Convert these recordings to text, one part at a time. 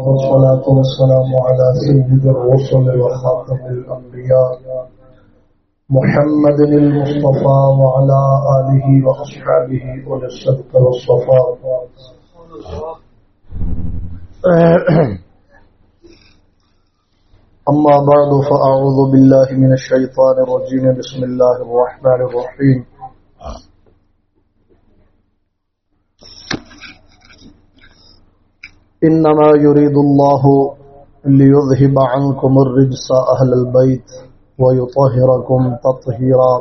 والصلاة والسلام على سيد الرسل وخاتم الأنبياء محمد المصطفى وعلى آله وأصحابه أولي الصدق والصفاء. أما بعد، فأعوذ بالله من الشيطان الرجيم. بسم الله الرحمن الرحيم. إنما يريد الله ليذهب عنكم الرجس أهل البيت ويطهركم تطهيرا.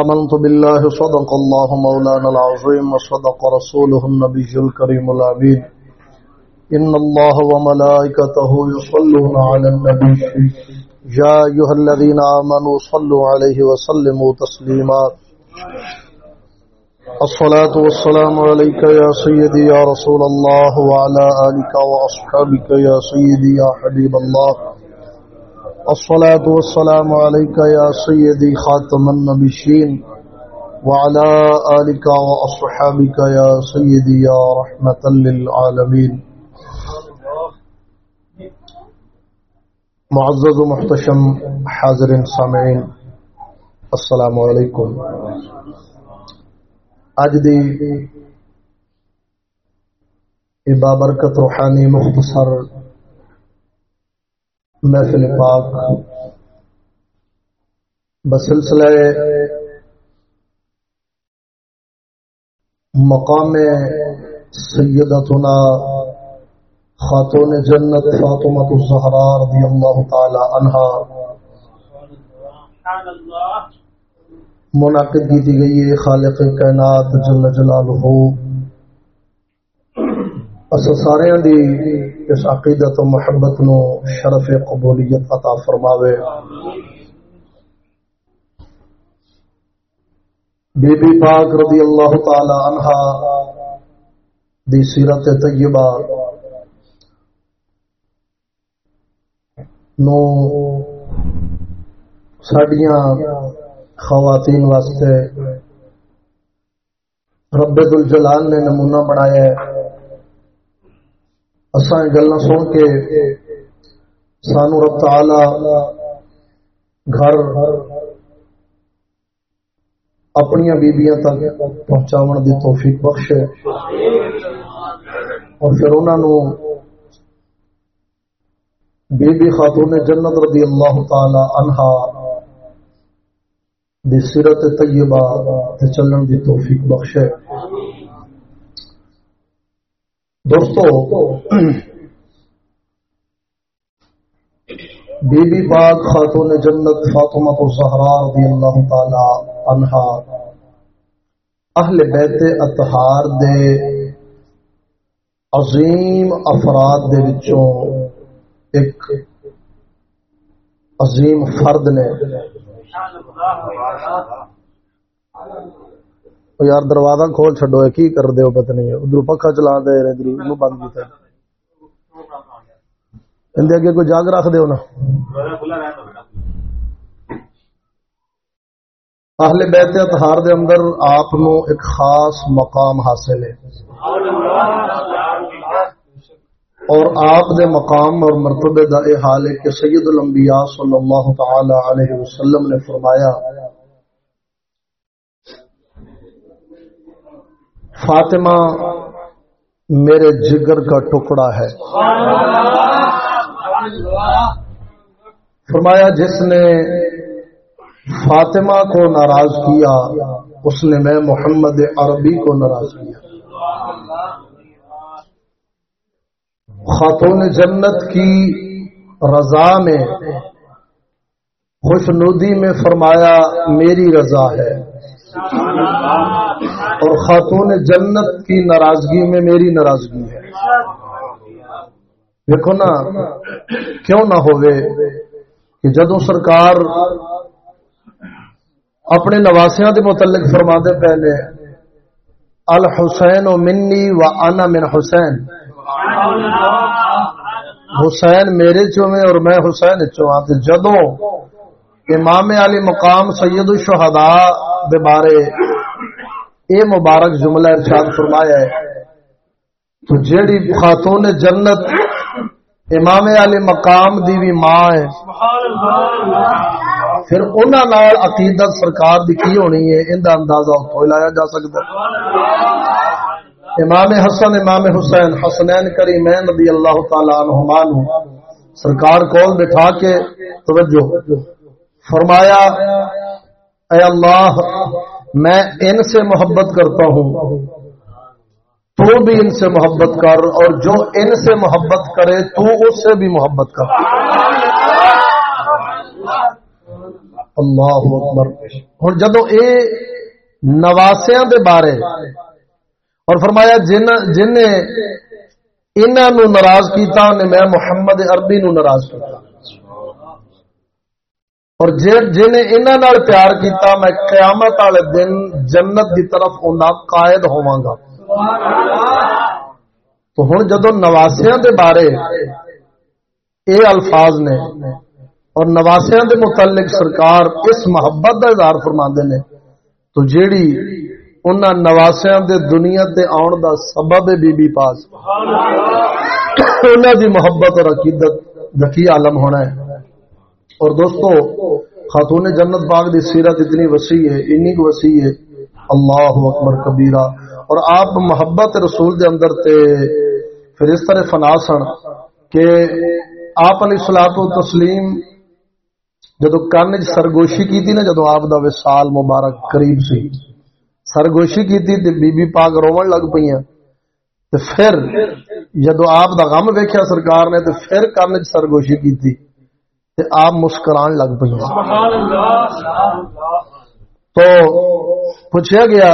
آمنت بالله، صدق الله مولانا العظيم وصدق رسوله النبي الكريم الأمين. إن الله وملائكته يصلون على النبي. يا أيها الذين آمنوا صلوا عليه وسلموا تسليما. الصلاة والسلام عليك يا سيدي يا رسول الله وعلى آلك وأصحابك يا سيدي يا حبيب الله. الصلاة والسلام عليك يا سيدي خاتم النبيين وعلى آلك وأصحابك يا سيدي يا رحمة للعالمين. معزز محتشم حاضر سامعين السلام عليكم اج دی بابرکت روحانی مختصر محفل پاک بسلسلہ مقام سیدتنا خاتون جنت فاطمہ الزہرا رضی اللہ تعالی عنہا منعقد کی گئی ہے، خالق کائنات، جل جلالہ۔ اسا سارے دی اس عقیدت و محبت نو شرف قبولیت عطا فرماوے۔ بی بی پاک رضی اللہ تعالی عنہا دی سیرت طیبہ نو ساڈیاں خواتین واسطے۔ رب الجلال نے نمونہ بنایا ہے۔ اساں گلا سن کے سانو رب تعالی گھر اپنی بیبیاں تک پہنچاون دی توفیق بخشے۔ اور پھر انہوں بی بی خاتون جنت رضی اللہ تعالی عنہا دی سیرت طیبہ تے چلن دی توفیق بخشے۔ دوستو بی بی پاک خاتون جنت فاطمہ الزہرا رضی اللہ تعالی عنہا۔ اہل بیت اطہار دے عظیم افراد دے وچوں ایک عظیم فرد نے یار دروازہ کھول چڈو کی کر دے پتہ نہیں ادھر پکا چلا دے ادھر نو بند کیا اندر اگے کوئی جاگ رکھ دیو نا اہل بیت اتہار دے اندر آپ نو ایک خاص مقام حاصل ہے اور آپ دے مقام اور مرتبے دا اے حال ہے کہ سید الانبیاء صلی اللہ تعالی علیہ وسلم نے فرمایا، فاطمہ میرے جگر کا ٹکڑا ہے۔ فرمایا، جس نے فاطمہ کو ناراض کیا، اس نے میں محمد عربی کو ناراض کیا۔ خاتون جنت کی رضا میں، خوش ندی میں فرمایا، میری رضا ہے۔ اور خاتون جنت کی ناراضگی میں میری ناراضگی ہے۔ دیکھو نا، کیوں نہ ہوئے کہ جدو سرکار اپنے نواسیاں دے متعلق فرما دے پہلے الحسین و منی و انا من حسین۔ حسین میرے چو اور میں حسین چو ہاں جدو امام علی مقام سید الشہداء دے بارے اے مبارک جملہ ارشاد فرمایا ہے، تو جیڑی خاتون جنت امام علی مقام دی بھی ماں ہے، پھر انہاں نال عقیدت سرکار دی کی ہونی ہے، ان دا اندازہ اتوں لایا جا سکتا امام حسن، امام حسین، حسنین کریمین رضی اللہ تعالی عنہما نو سرکار کول بٹھا کے توجہ فرمایا، اے اللہ، میں ان سے محبت کرتا ہوں۔ تو بھی ان سے محبت کر، اور جو ان سے محبت کرے، تو اس سے بھی محبت کر۔ اللہ اکبر۔ ہوں جدو اے نواسیاں دے بارے اور فرمایا جن جن نے انہوں ناراض کیتا نے میں محمد عربی نو ناراض کیتا۔ اور جن انہوں پیار کیتا، میں قیامت والے دن جنت دی طرف انہاں قائد ہوواں گا۔ تو ہن جدو نواسیاں دے بارے اے الفاظ نے، اور نواسیاں دے متعلق سرکار اس محبت دا اظہار فرماندے نے، تو جیڑی انہاں نواسیاں دے دنیا تے آن دا سبب بی بی پاس۔ انہاں دی محبت اور عقیدت دکی عالم ہونا ہے۔ اور دوستو، خاتون جنت باغ دی سیرت اتنی وسیع ہے انی کو وسیع ہے۔ اللہ اکبر کبیرہ۔ اور آپ محبت رسول دے اندر تے پھر اس طرح فنا سن کہ آپ علیہ الصلوۃ والتسلیم جدو کان سرگوشی کی تھی نا، جدو آپ دا وصال مبارک قریب سی۔ سرگوشی کی تھی بی بی پاک رومن لگ پئی تے پھر جدو آپ دا غم ویکھیا سرکار نے تے پھر کان سرگوشی کی تھی تے آپ مسکران لگ پئی تو پوچھا گیا،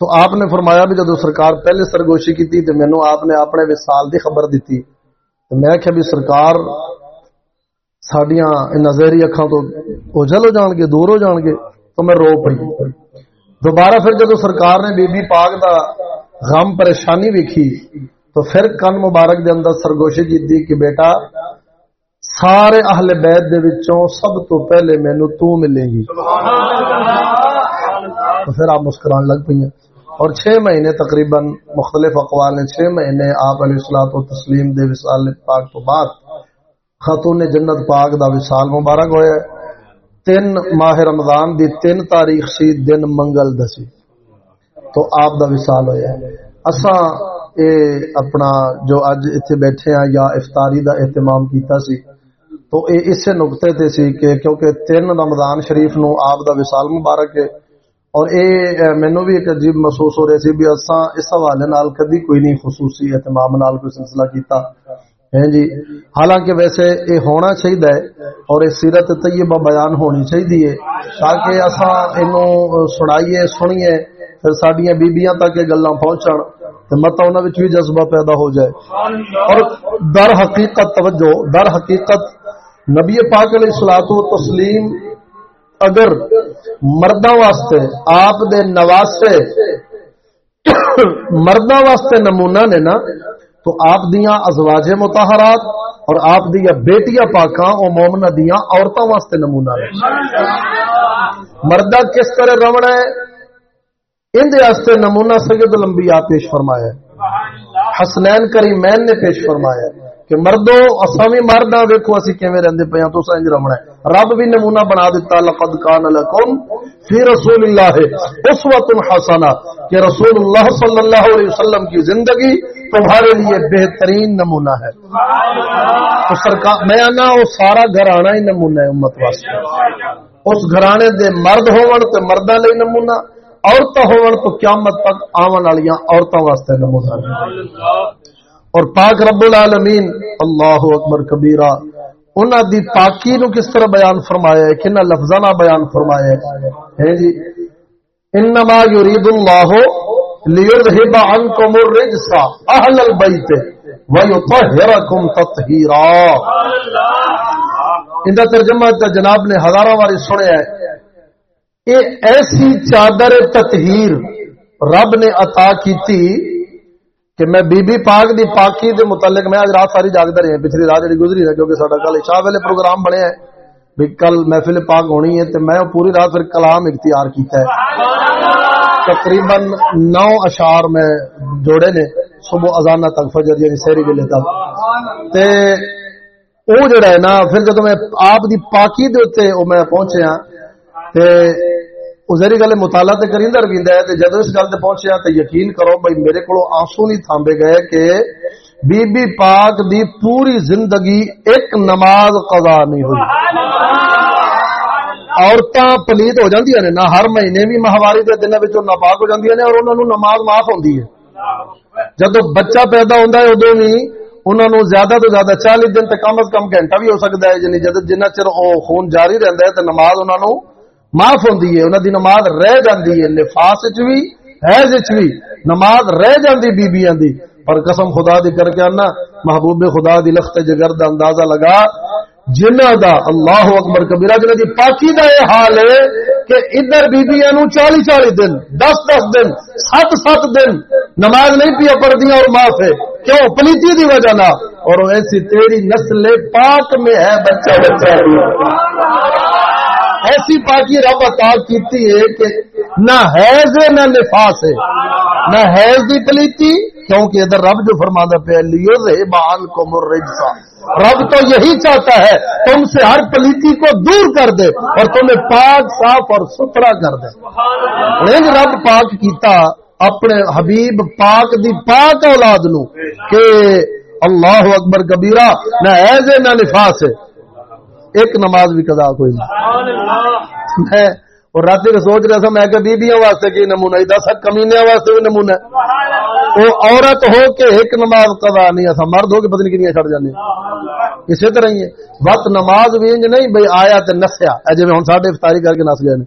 تو آپ نے فرمایا بھی جدو سرکار پہلے سرگوشی کی تھی تے مینوں آپ نے اپنے وصال دی خبر دیتی تے میں کہ بھی سرکار، ساڈیاں نظری اکھاں تو اوجل ہو جان گے، دور ہو جان گے، تو میں رو پئی۔ دوبارہ پھر جدو سرکار نے بی بی پاک دا غم پریشانی ویکھی، تو پھر کن مبارک دے اندر سرگوشی جیتی کہ بیٹا، سارے اہل بیت دے وچوں سب تو پہلے مینوں تو ملے گی۔ تو پھر آپ مسکران لگ پئی ہیں اور چھ مہینے تقریباً مختلف اقوال نے چھ مہینے آپ علیہ السلاط و تسلیم دے وصال پاک تو بعد خاتون جنت پاک دا وصال مبارک ہوئے تین ماہ رمضان دی تین تاریخ سی، دن منگل دسی تو آپ دا وصال ہویا اساں اے اپنا جو اج ایتھے بیٹھے ہیں یا افطاری دا اہتمام کیتا سی، تو اے اسے نقطے تے سی کہ کیونکہ تین رمضان شریف نو آپ دا وصال مبارک ہے۔ اور اے مینوں بھی ایک عجیب محسوس ہو رہا سی بھی اساں اس حوالے نال کدی کوئی نہیں خصوصی اہتمام نال کوئی سلسلہ کیتا۔ ہیں جی؟ حالانکہ ویسے یہ ہونا چاہیے اور یہ سیرت طیبہ بیان ہونی چاہیے تاکہ اصا یہ سنائیے، سنیے، پھر سڈیا بیبیاں تک یہ گلا پہنچن مت ان بھی جذبہ پیدا ہو جائے۔ اور در حقیقت توجہ، در حقیقت نبی پاک علیہ السلاط و تسلیم اگر مردوں واسطے، آپ دے نواسے مردوں واسطے نمونہ نے نا تو آپ دیاں ازواج متحرات اور آپ دیا بیٹیاں پاکاں اور مومنا دیا عورتوں واسطے نمونہ ہے۔ مردہ کس طرح رونا ہے؟ ان واسطے نمونہ سید الانبیاء پیش فرمایا ہے۔ حسنین کریمین نے پیش فرمایا ہے۔ کہ مردو، اساں بھی مرد ہاں ویکھو اسی کیویں رہندے پے ہاں تساں انج رہنا ہے۔ رب بھی نمونہ بنا دیتا لقد کان لکم فی رسول اللہ اسوۃ حسنہ، کہ رسول اللہ صلی اللہ علیہ وسلم کی زندگی تمہارے لیے بہترین نمونہ ہے۔ تو سرکار، میں آنا، وہ سارا گھرانا ہی نمونہ ہے امت واسطے۔ اس گھرانے دے مرد ہون تے مرداں لئی نمونہ، عورتاں ہون تو قیامت تک آون والیاں عورتاں واسطے نمونہ ہے۔ اور پاک رب العالمین، اللہ اکبر کبیرہ انہوں دی پاکی نو کس طرح بیان فرمایا ہے کنہ لفظانہ بیان فرمایا ہے؟ ہیں جی؟ انما یرید اللہ لیذہب عنکم الرجس اہل البیت ویطہرکم تطہیرا۔ سبحان اللہ اندہ ترجمہ جناب نے ہزارہ واری سنے ہے۔ یہ ایسی چادر تطہیر رب نے عطا کی تھی کہ میں بی بی پاک دی پاکی دے متعلق میں آج رات ساری جاگتا رہی پچھلی رات جی گزری ہے کیونکہ سارا کل شاہ ویلے پروگرام بنے ہیں، بھی کل محفل پاک ہونی ہے تو میں پوری رات پھر کلام اختیار کیتا ہے۔ تقریباً نو اشار میں جوڑے نے صبح ازانہ تک، فجر یعنی سہری ویلے تک۔ تے او جڑا ہے نا، پھر جدو میں آپ دی پاکی دے اوتے او میں پہنچیا ہاں، تے ازری گل مطالعہ تے کریندہ رویندا ہے تے جدو اس گل تے پہنچیا تے یقین کرو بھائی میرے کولو آنسو نہیں تھامبے گئے کہ بی بی پاک دی پوری زندگی ایک نماز قضا نہیں ہوئی۔ عورتاں پلیت ہو جاندیاں نے نہ ہر مہینے بھی ناپاک ہو نے اور نماز معاف ہوندی ہے۔ جدوں بچہ پیدا ہوندا ہے اودوں بھی زیادہ تو زیادہ 40 دن تے کم از کم گھنٹہ بھی ہو سکدا ہے یعنی جد جنہ چر او خون جاری رہندا ہے تے نماز انہاں نوں معاف ہوندی ہے، انہاں دی نماز رہ جاندی ہے نفاس وچ بھی حیض وچ بھی نماز رہ جاندی بیبییاں دی۔ پر قسم خدا دی کر کے انا محبوب خدا دی لخت جگر دا اندازہ لگا جنہ دا اللہ اکبر کبیرہ جنہ دی پاکی دا یہ حال ہے کہ ادھر بیبیاں نو چالی چالی دن، دس دس دن، سات سات دن نماز نہیں پیا پڑ اور معاف ہے۔ کیوں؟ پلیتی دی وجہ نہ اور ایسی تیری نسل پاک میں ہے بچہ بچہ۔ ایسی پاکی رب عطا کیتی ہے کہ نہ حیض ہے، نہ نفاس ہے۔ نہ حیض دی پلیتی، کیونکہ ادھر رب جو فرمانا پہ لیو بال کو مرجسا رب تو یہی چاہتا ہے، تم سے ہر پلیتی کو دور کر دے اور تمہیں پاک، صاف اور ستھرا کر دے۔ لیکن رب پاک کیتا، اپنے حبیب پاک دی پاک اولاد نو کہ اللہ اکبر کبیرہ، نہ ایزے نہ نفاس ہے۔ ایک نماز بھی قضا کوئی نہیں۔ میں اور رات کو سوچ رہا تھا میں کہ بیبیاں واسطے کی نمونہ دس کمینیا واسطے بھی نمونہ۔ وہ عورت ہو کے ایک نماز قضا نہیں ایسا مرد ہو کے پتنی کنیا چڑھ جانے۔ اسی طرح ہی ہے۔ وقت نماز بھی انج نہیں بھائی آیا تے نسیا اے جے ہن ساڈے افطاری کر کے نس گئے نے۔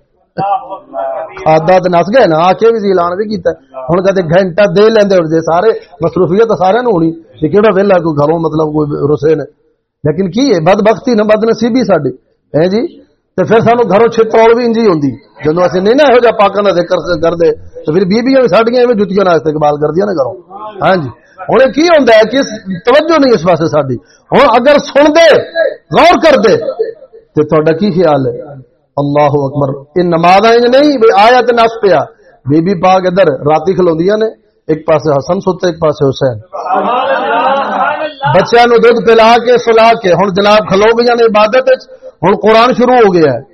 کھادا تے نس گئے نا آ کے بھی اعلان بھی کیتا ہن کہتے گھنٹہ دے لیندے ہن جے سارے مصروفیت سارے نوں ہونی۔ کہ کیڑا ویلا کوئی گھروں مطلب کوئی رسے نے۔ لیکن کی ہے؟ بدبختی نہ بد نصیبی ساڈی۔ ہے جی؟ تے پھر سانو گھروں چھترول بھی انجی ہوندی۔ جدوں اسی نہیں نہ ہو جا پاکاں دا ذکر کردے تو پھر بیبیاں بھی ساڈیاں ایویں جُتیاں نال استقبال کردیاں نے گھروں ہاں جی؟ ہن کی ہوندا ہے کہ توجہ نہیں اس پاسے ساڈی۔ ہن اگر سن دے، غور کر دے، تے تہاڈا کی خیال ہے؟ اللہ اکبر۔ ان نمازاں انج نہیں، بھئی آیا تے نس پیا۔ بی بی پاک ادھر راتی کھلوندیاں نے۔ ایک پاسے حسن سوتے ایک پاسے حسین۔ سبحان اللہ بچیاں نو دودھ پلا کے سلا کے ہن جناب کھلو گئی نے عبادت ہوں قرآن شروع ہو گیا ہے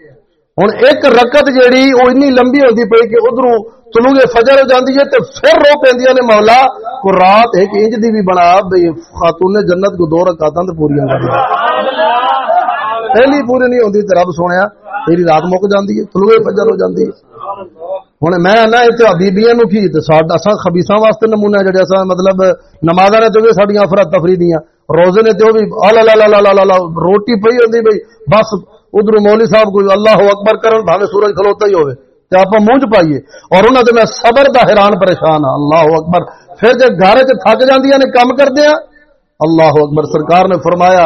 ہوں ایک رکت جیڑی وہ این لمبی ہوتی پی کہ ادھر تلوگے فجر ہو جاتی ہے تو پھر رو پہ نے مولا کو رات ایک انج دی بھی بنا بھائی خاتون جنت کو دو رکعت پوری کر پہلی پوری نہیں ہوتی رب سونے تیری رات مک جاتی ہے تلوگے فجر ہو جاتی ہے ہوں میں نہ اتنے بیبیاں نو کی خبیسا واسطے نمونے جڑے اصا مطلب نمازا نے تو سڈیا افراد تفری دیا روزے نے تو بھی روٹی پی ہوتی بھائی بس ادھر مولی صاحب کوئی اللہ اکبر کرن بھاوے سورج کھلوتا ہی ہوئے تو آپ مونج پائیے۔ اور انہوں نے میں صبر دا حیران پریشان ہاں۔ اللہ اکبر۔ پھر جب گھر چ تھک جاندیاں نے کام کر دیا اللہ اکبر۔ سرکار نے فرمایا،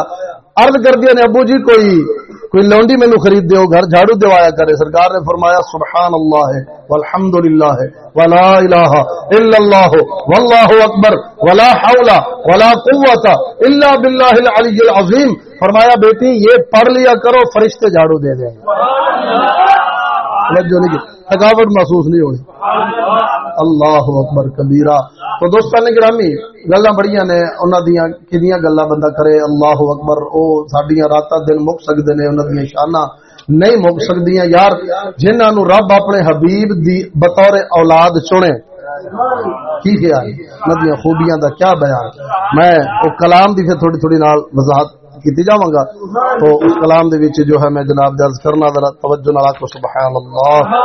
عرض کر دیا نے، ابو جی کوئی کوئی لونڈی مینو خرید دیو گھر جھاڑو دوایا کرے۔ سرکار نے فرمایا سبحان اللہ ہے والحمد للہ ہے ولا الہ الا اللہ واللہ اکبر ولا حول ولا قوت الا باللہ العلی العظیم۔ فرمایا بیٹی یہ پڑھ لیا کرو فرشتے جھاڑو دے دیں تھکاوٹ محسوس نہیں ہونی۔ اللہ اکبر کبیرہ۔ تو دوستان نے گرامی گلا بڑی نے انہوں دیا کدیاں گلا بندہ کرے، اللہ اکبر، او سڈیا رات دن مک سکتے ہیں انہوں دیا شانہ نہیں مک سکتی یار جنہوں نو رب اپنے حبیب دی بطور اولاد چنے، کی خیال؟ ندیاں خوبیاں دا کیا بیان؟ میں وہ کلام دی پھر تھوڑی تھوڑی نال وضاحت کیتی جاواں گا۔ تو اس کلام دے وچ جو ہے، میں جناب درج کرنا، ذرا توجہ نال کو سبحان اللہ۔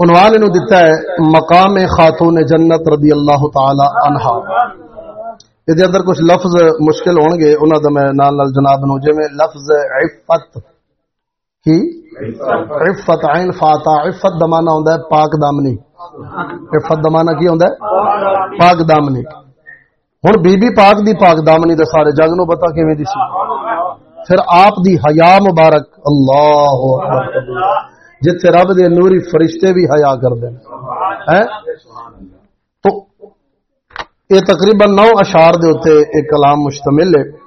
عنوان انہوں دیتا ہے، مقام خاتون جنت رضی اللہ تعالی عنہ یہ اندر کچھ لفظ مشکل ہون گے انہوں دا میں نال نال جناب نو جے میں لفظ عفت کی؟ عفت عین فاتا، عفت دمانا ہوندا ہے پاک دامنی۔ عفت دمانا کی ہوندا ہے؟ پاک دامنی۔ ہن بی بی پاک دی پاک دامنی دے سارے، جگ نو پتہ کیویں دی سی؟ پھر آپ دی حیا مبارک، اللہ اکبر۔ جتھے رب دے نوری فرشتے بھی حیا کر دین ہیں؟ تو یہ تقریباً نو اشار دے اوتے ایک کلام مشتمل ہے۔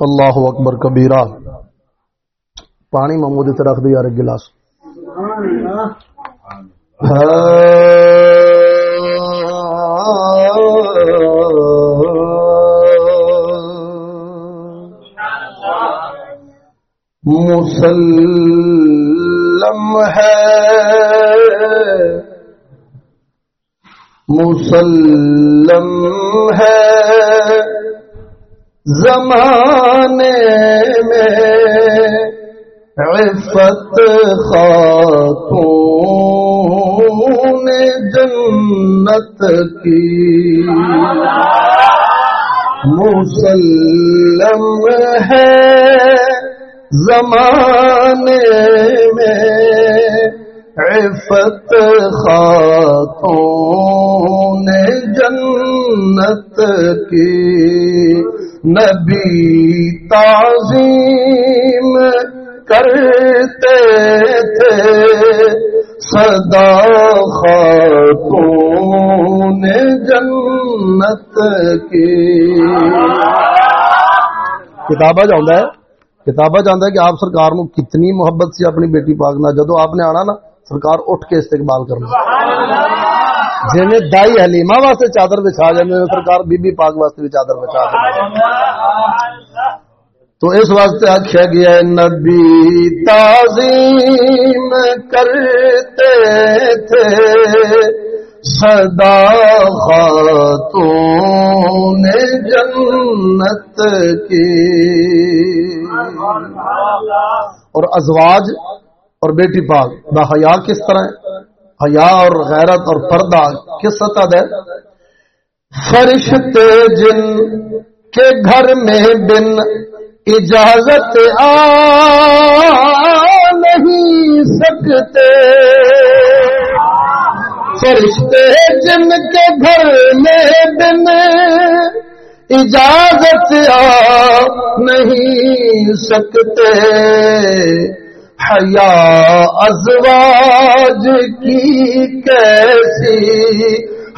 اللہ اکبر کبیرہ۔ پانی محمود تے رکھ دے یار ایک گلاس۔ مسلم ہے۔ مسلم ہے۔ زمانے میں عفت خاتون جنت کی۔ مسلم ہے۔ زمانے میں عفت خاتون جنت کی نبی تعظیم کرتے تھے، صدا خاتون جنت کی۔ کتابہ جاؤں ہے۔ کتابہ جانا ہے کہ آپ سرکار نو کتنی محبت سی اپنی بیٹی پاک نہ جدو آپ نے آنا نا، سرکار اٹھ کے استقبال کرنا۔ جی دائی حلیما واسطے چادر بچھا جائے سرکار بی بی پاک واسطے بھی چادر بچھا بچا تو اس واسطے آخیا گیا نبی تعظیم کرتے تھے، صدا خاتون جنت کی۔ اور ازواج اور بیٹی پاک با حیا کس طرح ہے؟ حیا اور غیرت اور پردہ کس سطح ہے فرشتے جن کے گھر میں بن اجازت آ نہیں سکتے۔ فرشتے جن کے گھر میں بن اجازت آ نہیں سکتے۔ حیا ازواج کی کیسی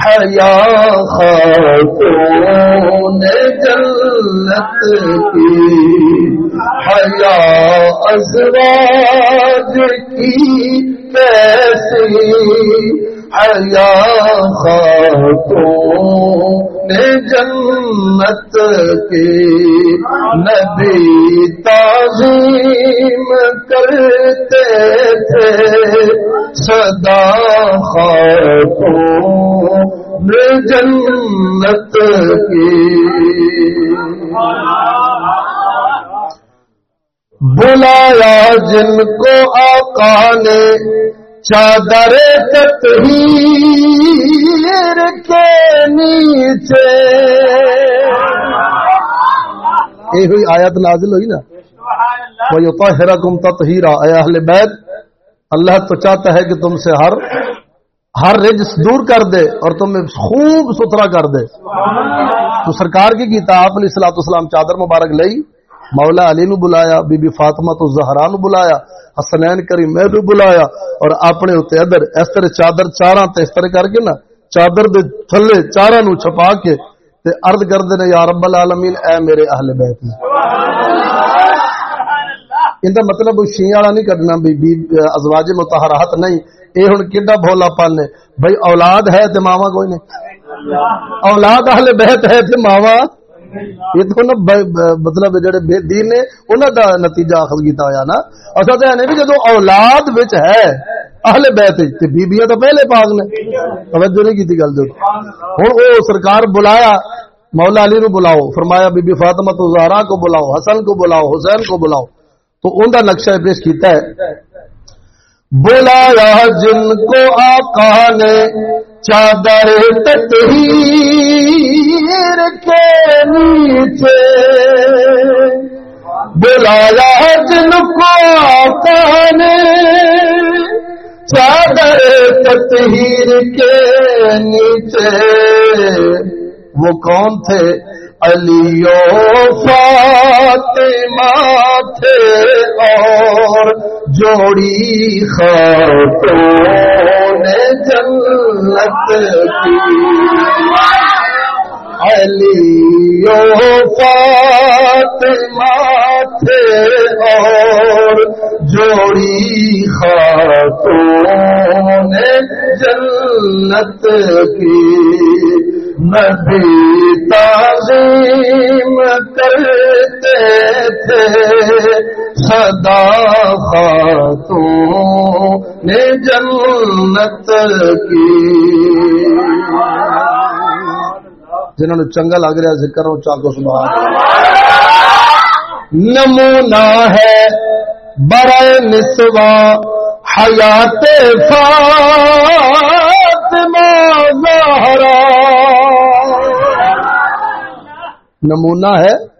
حیا خاتون جنت کی۔ حیا ازواج کی کیسی حیا خاتون جنت کی نبی تعظیم کرتے تھے، صدا خاتون جنت کی۔ بلایا جن کو آقا نے چادر تطہیر کے نیچے۔ یہ ہوئی آیت نازل ہوئی نا؟ کوئی طاہرکم تطہیرا اے اہل بیت، اللہ تو چاہتا ہے کہ تم سے ہر ہر رجس دور کر دے اور تمہیں خوب ستھرا کر دے۔ تو سرکار کی گیتا آپ علیہ السلام اسلام چادر مبارک لئی۔ مولا علی نو بلایا بی بی فاطمہ تو زہرا نو بلایا حسنین کریم میں بھی بلایا اور اپنے اتنے ادھر اس طرح چادر چارا اس طرح کر کے نا چادر دے تھلے چارا نو چھپا کے تے عرض کر دے یا رب العالمین اے میرے اہل بیت نے. ان کا مطلب شیعہ والا نہیں کرنا بھی بی ازواج متحرات نہیں اے ہن کیڈا بھولا پن ہے؟ بھائی اولاد ہے تے ماوا کوئی نہیں۔ اولاد اہل بیت ہے تے ماوا یہ تو نا مطلب جڑے بے دین نے، انہاں دا نتیجہ اخذ کیتا ہویا نا۔ اسا تے نہیں بھی جدوں اولاد وچ ہے، اہل بیت تے بیبییاں تو پہلے پاک نے۔ توجہ نہیں کیتی گل جو ہن او سرکار بلایا، مولا علی نو بلاؤ، فرمایا بی بی فاطمہ تو زہرا کو بلاؤ، حسن کو بلاؤ، حسین کو بلاؤ۔ تو ان کا نقشہ پیش کیتا ہے۔ بلایا جن کو آقا نے چادر تطہیر کے نیچے۔ بلایا جن کو آقا نے چادر تطہیر کے نیچے۔ وہ کون تھے؟ علی فاطمہ تھے اور جوڑی خاتون جنت کی۔ علی فاطمہ تھے اور جوڑی خاتون جنت کی۔ نبی تعظیم کرتے تھے۔ صدا خاتون نے جنت کی۔ جنہوں نے چنگا لگ رہا ذکر ہو چاکو سبحان۔ نمونہ ہے برائے نسوا حیات فاطمہ زہرا۔ نمونہ ہے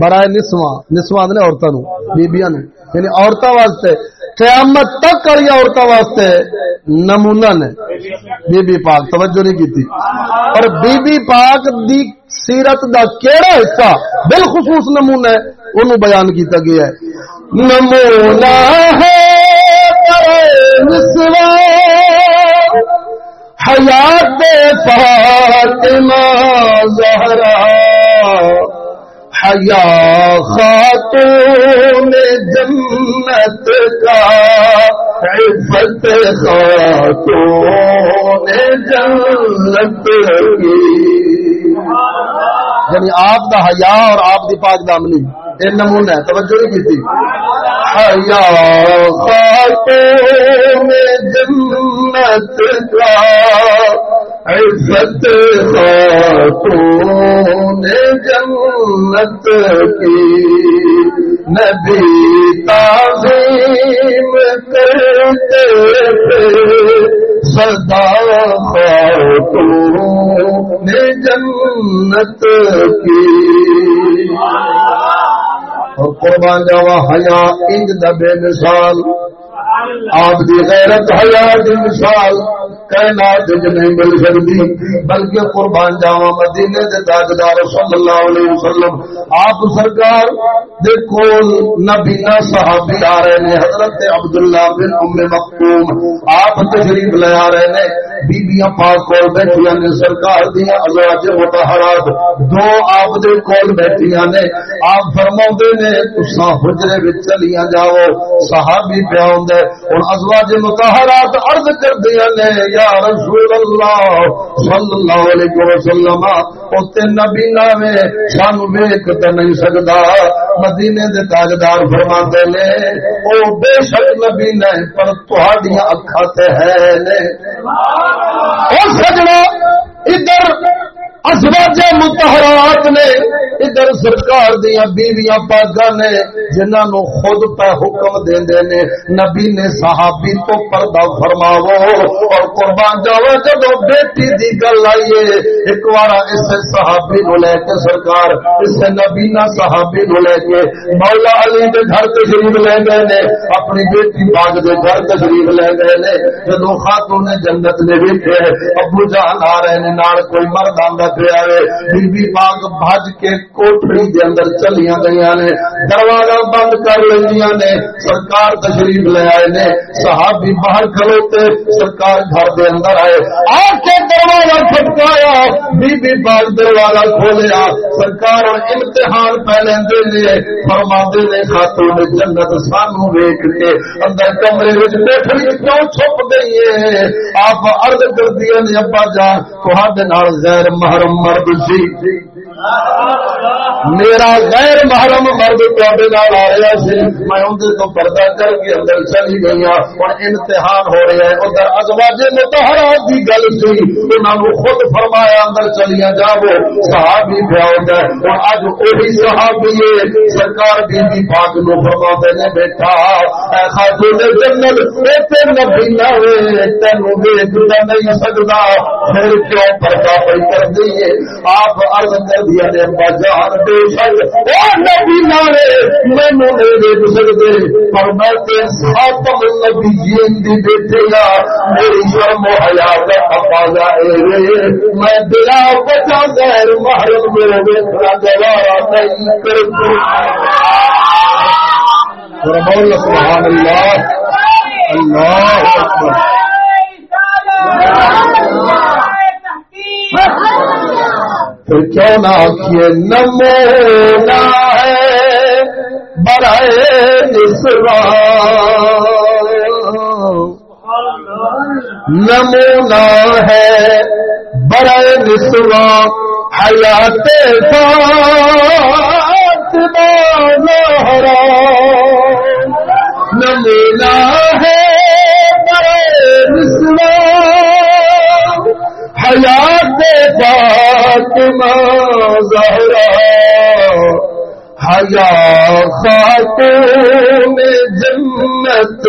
برائے نسواں نسواں نے عورتوں بیبیاں نے یعنی عورتوں واسطے، قیامت تک کری عورتوں واسطے نمونہ نے بی بی پاک، توجہ نہیں کی تھی اور بی بی پاک دی سیرت دا کیڑا حصہ، بالخصوص نمونہ ہے، انہوں بیان کیتا گیا ہے۔ نمونہ ہے نسواں۔ حیات فاطمہ زہرا، حیا خاتون جنت کا، عفت خاتون جنت کی۔ یعنی آپ دا حیا اور آپ دی پاک دامنی، یہ نمونہ ہے، توجہ نہیں کی تھی حیا خاتون جنت کا عزت خاتون جنت کی نبی تعظیم کرتے تھے سدا خاتون جنت کی۔ قربان جاوا، حیا انج دبے مثال۔ آپ کی غیرت حیا کی مثال۔ کائنات نہیں مل سکتی، بلکہ قربان جاوا مدینے دے تاجدار صلی اللہ علیہ وسلم۔ آپ سرکار دے کول نبینا صحابی آ رہے نے، حضرت عبداللہ بن ام مقتوم۔ آپ تشریف لے آ رہے نے بیبیاں پاک کول بیٹھیاں نے، سرکار دیا ازواج متحرات دو آپ دے کول بیٹھیاں نے۔ آپ فرماؤندے نے، تساں حجرے وچ چلیاں جاؤ، صحابی پیا ہوندے ہن ازواج متحرات عرض کر دیا نے، یا رسول اللہ صلی اللہ علیہ وسلم اتنے نبی نامے سان ویک تو نہیں سکتا مدینے دے تاجدار فرما نے، او بے شک نبی نے، پر تہاڈیاں اکھا تے ہے نے۔ اور سجنا ادھر ازواج متحرات نے، ادھر سرکار دیا بیویاں پاگا نے جنہوں نے خود پہ حکم دے دے نے، نبی نے صحابی تو پردہ فرماو اور قربان جاو جب بیٹی دی گل آئیے، ایک بار اس صحابی نو لے کے سرکار اس نبی نہ صحابی نو لے کے مولا علی کے گھر تشریف لے گئے نے، اپنی بیٹی باغ کے گھر تشریف لے گئے نے جب خاتون جنت نے ویکھے، ابو جان آ رہے نے، نال کوئی مرد آندا پیا بی بی پاک بھج کے کوٹڑی دے اندر چلیاں گئی نے، دروازہ بند کر لیندیاں نے، سرکار تشریف لے آئے نے۔ صحابی باہر کھلوتے، سرکار گھر دے اندر آئے۔ آ کے دروازہ کھٹکایا بی بی پاک دروازہ کھولیا۔ سرکار امتحان پہ لیندے نے فرماندے نے خاتون جنت سانو ویکھ کے اندر کمرے وچ بیٹھڑی کیوں چھپ گئی ہے؟ آپ عرض کر دیا نے، ابا جان، تہاڈے نال غیر محرم مرد سی میرا غیر محرم مرد تے نال آیا سی۔ میں اندر تو پردہ کر کے اندر چلی گئی ہوں امتحان ہو رہا ہے۔ ادھر ازواج متحرات کی گل سی انہوں نے خود فرمایا اندر چلیا جاؤ۔ صحابی پیا ہوتا ہے۔ اور اج وہی صحابی ہے۔ سرکار بی بی پاک نو فرما نے بیٹھا خاتون جنت ایتے نبی نہ ہوئے تینوں ویک نہیں سکتا پھر کیوں پردہ پہ کر دیے آپ عرض کر دی دیا نے بازار بے شک او نبی نارے مینوں نہیں دیکھ سکتے پر میں تے خاتم النبیین دی بیٹے یا میری شرم و حیا کا تقاضا اے میں بلا بچا غیر محرم میرے دیکھنا گوارا نہیں کرتی سبحان اللہ اللہ اکبر۔ پھر کیوں نہ کیے نمونا ہے برائے نسوا نمونا ہے برائے نسوا حیات فاطمہ زہرا نمونہ ہے رسوا حیات فاطمہ زہرا، حیا خاتون جنت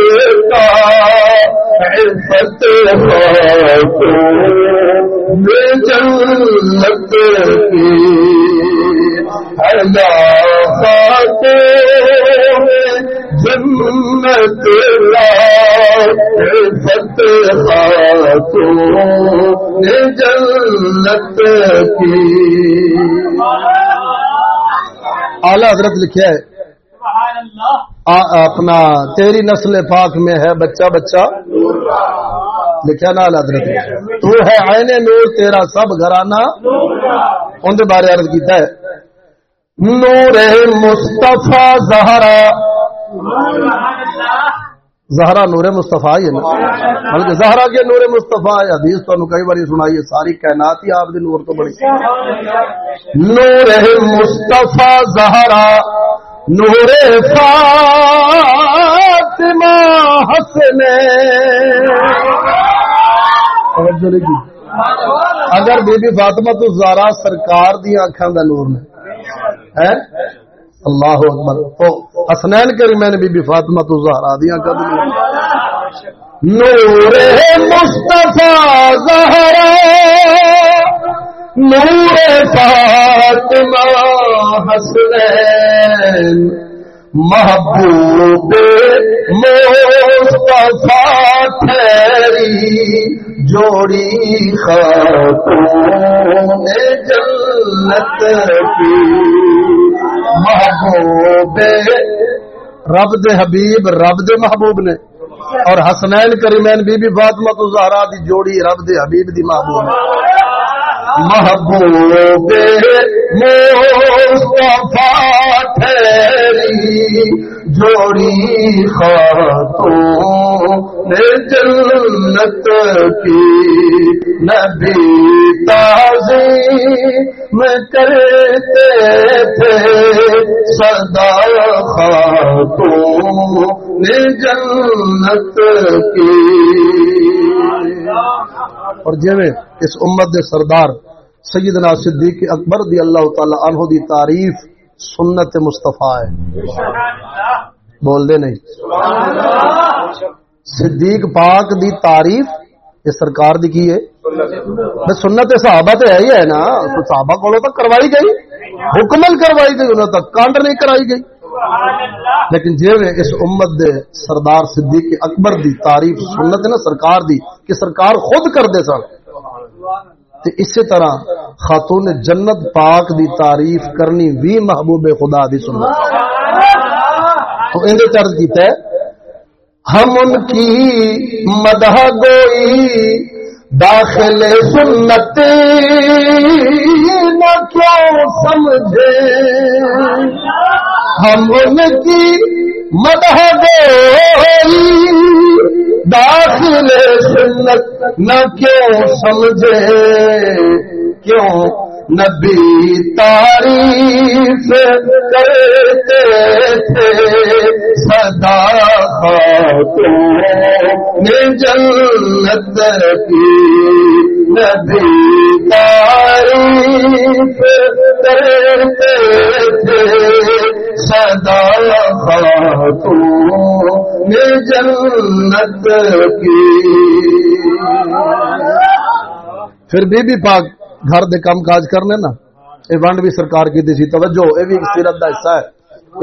کا عفت خاتون جنت کی۔ حیا خاتون جنت لا عفت خاتون جنت کی اعلی حضرت لکھا ہے اپنا تیری نسل پاک میں ہے بچہ بچہ۔ لکھا نا اعلی حضرت تو ہے عین نور تیرا سب گھرانا اندر بارے عرض کیتا ہے، نور مصطفیٰ زہرا۔ زہرا نور مصطفیٰ ہے نا بلکہ زہرا کے نور مصطفیٰ ہے حدیث تو کئی بار سنائی ہے، ساری کائنات ہی آپ دی نور تو بڑی۔ نور مصطفیٰ زہرا، نور فاطمہ حسن۔ اگر بی بی فاطمہ تو زارا سرکار دی آنکھاں دا نور نے۔ اللہ اکبر۔ تو حسنین کری میں نے بی بی فاطمہ تو زہرا دیا کر نور مصطفیٰ زہرا۔ نور فاطمہ حسنین۔ محبوب مصطفیٰ ٹھہری جوڑی خاتون جنت کی۔ محبوب۔ رب دے حبیب، رب دے محبوب نے۔ اور حسنین کریمین، بی بی فاطمہ تو زہرا دی جوڑی، رب دے حبیب دی محبوب محبوب مصطفیٰ ٹھہری، جوڑی خاتون جنت کی نبی تعظیم کرتے تھے۔ صدا خاتون جنت کی اور جی اس امت دے سردار سیدنا صدیق اکبر دی اللہ تعالی عنہ دی تعریف سنت مصطفیٰ ہے۔ بول دے نہیں۔ صدیق پاک دی تعریف یہ سرکار دی کی ہے؟ سنت صحابہ تو ہے ہی ہے نا۔ صحابہ کو تک کروائی گئی؟ حکمل کروائی گئی، انہوں تک کانڈ نہیں کرائی گئی۔ لیکن جی میں اس امت دے سردار صدیق اکبر دی تعریف سنت نا، سرکار دی، کہ سرکار خود کر دے سن۔ اسی طرح خاتون جنت پاک دی تعریف کرنی بھی محبوب خدا دی سنت۔ تو اندر چرد کیتا ہے، ہم ان کی مدح گوئی داخل سنت نہ کیوں سمجھے؟ ہم ان کی مدح گوئی داخل سنت نہ کیوں سمجھے؟ کیوں؟ نبی تعریف کرتے تھے صدا خاتون جنت کی نبی تعریف کرتے تھے صدا خاتون جنت کی۔ پھر بی بی پاک گھر دے کام کاج کرنے نا، یہ ونڈ بھی سرکار کی سی، توجہ، یہ بھی سیرت کا حصہ ہے۔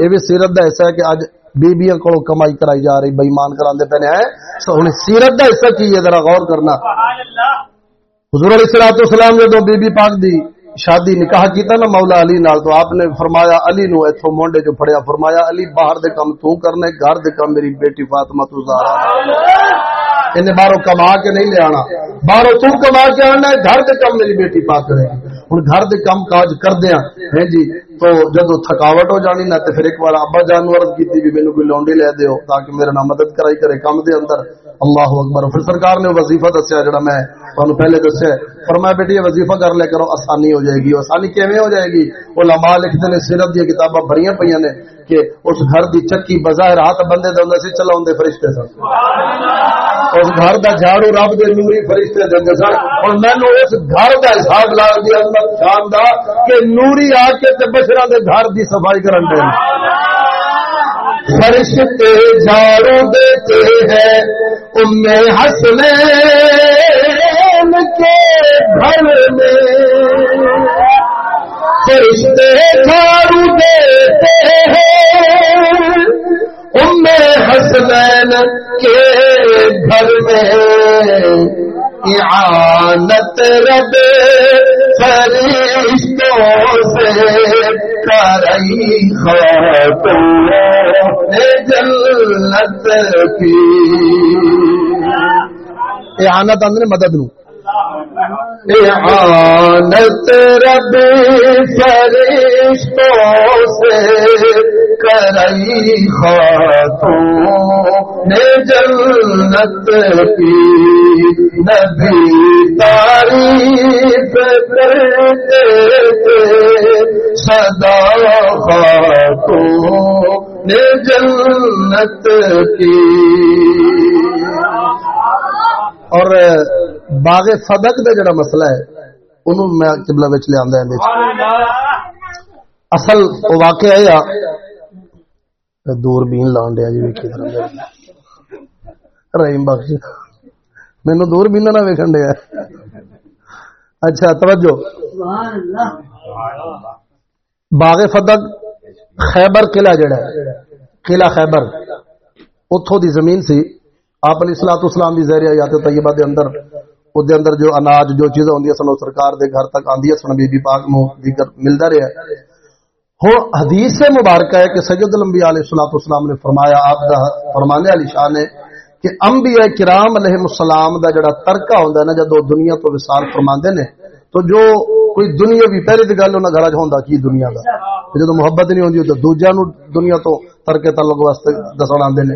یہ بھی سیرت کا حصہ ہے کہ اج بیبیاں کو کمائی کرائی جا رہی بےمان کرا پہ ہیں۔ ہوں سیرت کا حصہ کی ہے، ذرا غور کرنا۔ حضور علیہ السلام اسلام جدو بی بی پاک دی، شادی نکاح کیتا نا مولا علی نال، تو آپ نے فرمایا، علی نو ایتھوں مونڈے جو پھڑیا، فرمایا، علی باہر دے کم تو کرنے، گھر دے کم میری بیٹی فاطمہ تو زہرا انہیں باہروں کما کے نہیں لے آنا۔ باہروں تو کما کے آنا ہے، گھر دے کم میری بیٹی پا کرے۔ ہوں گھر دے کم کاج کر دیا ہے ہاں۔ ہاں جی تو جدو تھکاوٹ ہو جانی نا تو پھر ایک بار ابا جان عرض کی بھی مینو کوئی لونڈی لے دیو تاکہ میرے نام مدد کرائی کرے کم دے اندر۔ اللہ اکبر۔ پھر سرکار نے وظیفہ دسیا جڑا میں تمہیں پہلے دسیا فرمایا بیٹی، یہ وظیفہ کر لے کرو، آسانی ہو جائے گی۔ آسانی کیویں ہو جائے گی؟ وہ لمبا لکھتے ہیں، سیرت دیا کتاباں بھری پہ نے کہ اس گھر دی چکی بظاہر ہاتھ بندے دے سی چلا فرشتے سن۔ اس گھر دا جھاڑو رب دے نوری فرشتے دے سن۔ اور مینو اس گھر دا حساب لا دی عظمت شان دا کہ نوری آ کے تے بشرا دے گھر دی صفائی کرن دے۔ فرشتے جھاڑو دیتے ہیں، ام حسنین کے گھر میں۔ فرشتے جھاڑو دیتے ہیں، ام حسنین کے گھر میں اعانت رب فرشتوں سے کرئی خاتون جنت کی۔ اعانت اندر مدد لوں اعانت رب فرشتوں سے کرئی خاتون جنت کی نبی تعریف کرتے صدا خاتون جنت کی اور باغ صدق دا جڑا مسئلہ ہے، انہوں میں قبلہ وچ لے آندا ہے اصل او واقعہ ہے دور بین لان دیا جی ویکھی رحیم بخش، مینوں دور بین نہ ویکھن دیا۔ اچھا توجہ۔ باغ فدق خیبر قلعہ جڑا ہے، قلعہ خیبر، اتھوں دی زمین سی۔ آپ علیہ السلام اسلام کی زہر حیات طیبہ دے اندر او دے اندر جو اناج، جو چیزیں ہوندی سن سرکار دے گھر تک آندی سن بی بی پاک نو ذکر ملدا رہیا ہے۔ ہو، حدیث سے مبارکہ ہے کہ سید الانبیاء علیہ الصلوۃ والسلام نے فرمایا، آپ دا فرمانے علی شان ہے کہ انبیاء کرام علیہ السلام دا جڑا ترکہ ہوندا ہے نا جدوں دنیا تو وصال فرماندے نے، تو جو کوئی دنیا بھی پہلے دی گل انہاں گھر ہوندا کی دنیا دا؟ جدوں محبت نہیں ہوندی تو دوجا نو دنیا تو ترکے تعلق واسطے دسن آندے نے۔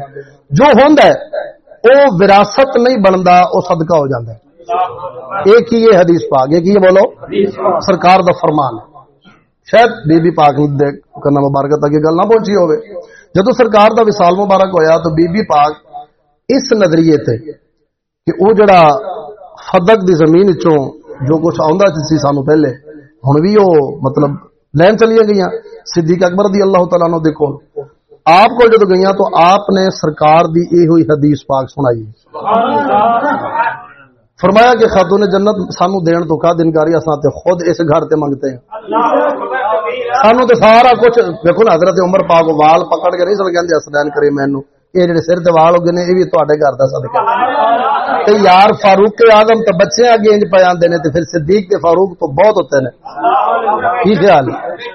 جو ہوندا ہے وہ وراثت نہیں بنتا، وہ صدقہ ہو جاتا ہے۔ ایک ہی یہ حدیث پاک، ایک ہی بولو۔ سرکار دا فرمان ہے۔ شاید بی بی پاک کرنا مبارک تک یہ گل نہ پہنچی ہوئے۔ جدو سرکار دا وصال مبارک ہویا تو بی بی پاک اس نظریے تے کہ وہ جڑا فدق دی زمین چوں جو کچھ آندا سی سانو پہلے، ہن بھی وہ مطلب لین چلی گئی صدیق اکبر دی اللہ تعالی نو دیکھو آپ کو جب گئی تو آپ نے سرکار دی اے ہوئی حدیث پاک سنائی فرمایا کہ خاتون جنت سانو دین تو کا دنکاری اساں تے خود اس گھر تے منگتے ہیں۔ سانو تے سارا کچھ دیکھو نا حضرت عمر پاک وال پکڑ کے نہیں سن کہندے، اسدین کرے مینوں یہ جڑے سر تے وال ہو گئے نے، یہ بھی تواڈے گھر دا صدقہ۔ تے یار فاروق اعظم تے بچے اگے انج پے آندے نے تے پھر صدیق تے فاروق تو بہت ہوتے نے کی خیال؟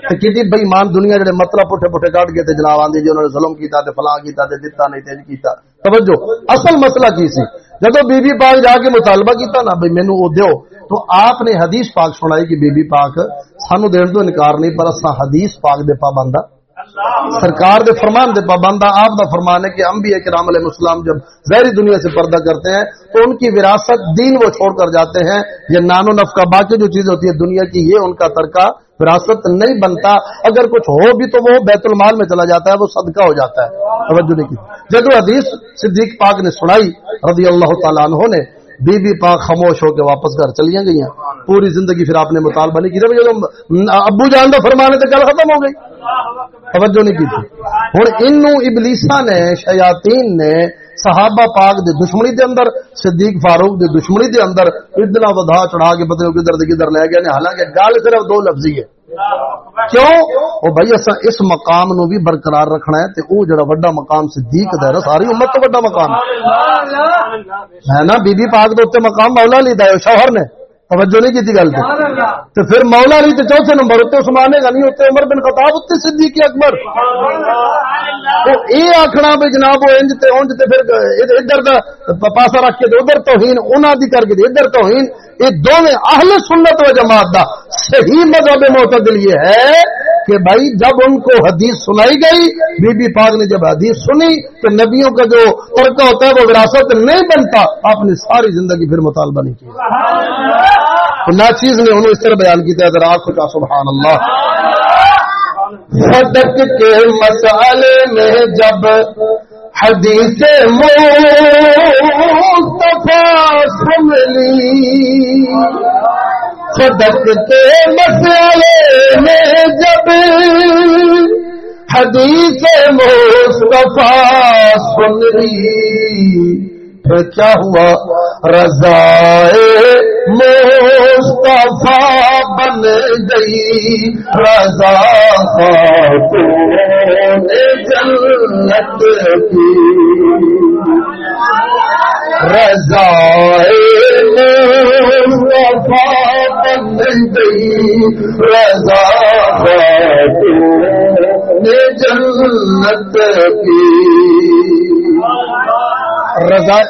تے کیتی بے ایمان دنیا جڑے مطلب پٹھے پٹھے کاٹ کے تے جناب آندی جی، جو انہوں نے ظلم کیتا تے فلاں کیتا تے دتا نہیں تے کیتا۔ توجہ، اصل مسئلہ کی سی؟ جدو بی بی پاک جا کے مطالبہ کیتا نا، بھئی مینوں او دیو، تو آپ نے حدیث پاک سنائی کہ بی بی پاک سانو دین تو انکار نہیں، پر اساں حدیث پاک دے پابندہ ہاں۔ سرکار دے فرمان دے پابندہ آپ دا فرمان ہے کہ انبیاء کرام علیہ السلام جب ظاہری دنیا سے پردہ کرتے ہیں تو ان کی وراثت دین وہ چھوڑ کر جاتے ہیں۔ یہ نان و نف کا باقی جو چیز ہوتی ہے دنیا کی، یہ ان کا ترکہ وراثت نہیں بنتا۔ اگر کچھ ہو بھی تو وہ بیت المال میں چلا جاتا ہے، وہ صدقہ ہو جاتا ہے۔ توجہ نہیں کی جب حدیث صدیق پاک نے سنائی رضی اللہ تعالیٰ عنہ نے بی بی پاک خاموش ہو کے واپس گھر چلیاں گئی ہیں پوری زندگی پھر آپ نے مطالبہ نہیں کی ابو جان کا فرمانے تو گل ختم ہو گئی۔ توجہ نہیں کی تھی۔ ہوں ان ابلیسا نے شیاتین نے صحابہ پاک دے دشمنی دے اندر صدیق فاروق دے دشمنی دے اندر اتنا ودھا چڑھا کے پتہ کدھر دے کدھر لے گئے حالانکہ گل صرف دو لفظی ہے۔ کیوں؟ او بھائی اسا اس مقام نو بھی برقرار رکھنا ہے تے او جڑا بڑا مقام صدیق دا ہے ساری امت تو بڑا مقام ہے۔ نا بی بی پاک دے اوتے مقام مولا علی دا ہے شوہر نے۔ توجہ نہیں کی گل تو پھر مولا علی تے چوتھے نمبر اتنے عثمان غنی اتنے عمر بن خطاب اتنے صدیق اکبر۔ تو یہ آخنا بھی جناب وہ انج تے اونج تے پھر ادھر دا پاسا رکھ کے ادھر توہین انہاں دی کر کے ادھر توہین۔ یہ دونوں اہل سنت و جماعت دا صحیح مذہب معتدل یہ ہے کہ بھائی جب ان کو حدیث سنائی گئی بی بی پاک نے جب حدیث سنی تو نبیوں کا جو ترکہ ہوتا ہے وہ وراثت نہیں بنتا آپ نے ساری زندگی پھر مطالبہ نہیں کیا۔ ناچیز نے انہوں اس طرح بیان کیا ذرا آنکھوں کا سبحان اللہ۔ صدق کے مسئلے میں جب حدیث مصطفیٰ سن صدق کے مسئلے میں جب حدیث مصطفیٰ سن لی، پھر کیا ہوا؟ رضا مصطفیٰ بن گئی، رضا خاتون جنت کی۔ رضا مصطفیٰ بن گئی، رضا خاتون جنت کی۔ رضا،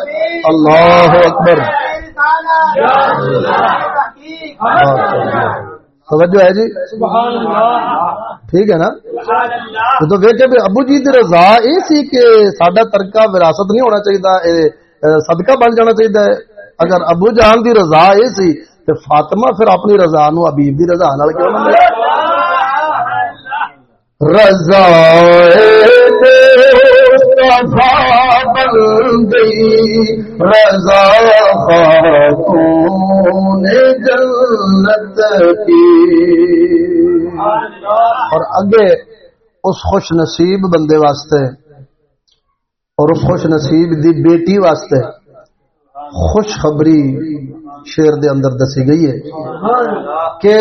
اللہ اکبر۔ توجہ ہے جی ٹھیک ہے نا تو ویکے ابو جی رضا یہ سی کہ سڈا ترکا وراثت نہیں ہونا چاہیے صدقہ بن جانا چاہیے اگر ابو جان دی رضا یہ سی تو فاطمہ پھر اپنی رضا نو ابیب دی رضا نال کیوں نہ رضا بن گئی رضا خاتون جنت کی اور اگے اس خوش نصیب بندے واسطے اور اس خوش نصیب دی بیٹی واسطے خوشخبری شیر دے اندر دسی گئی ہے کہ